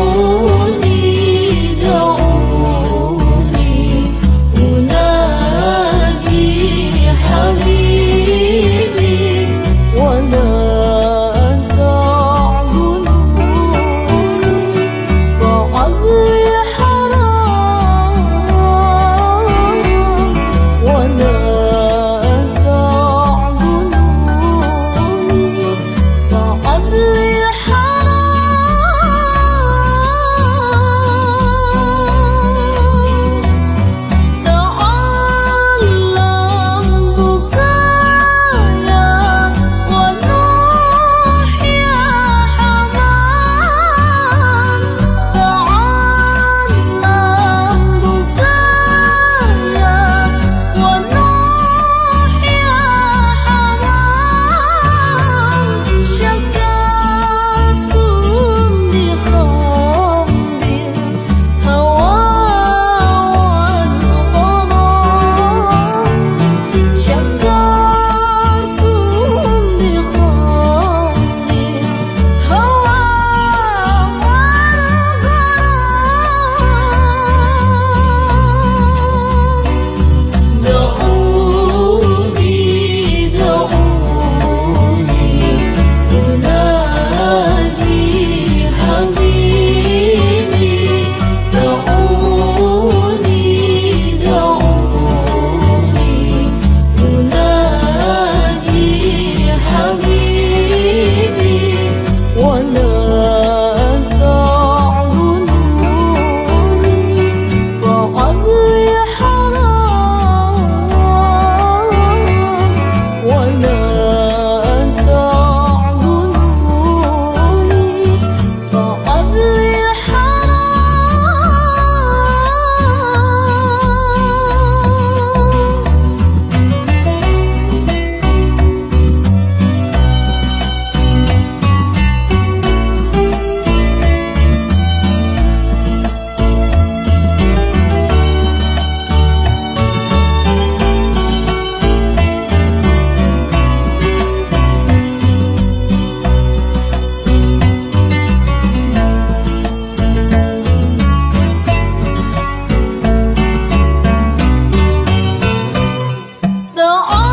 Oh. Oh.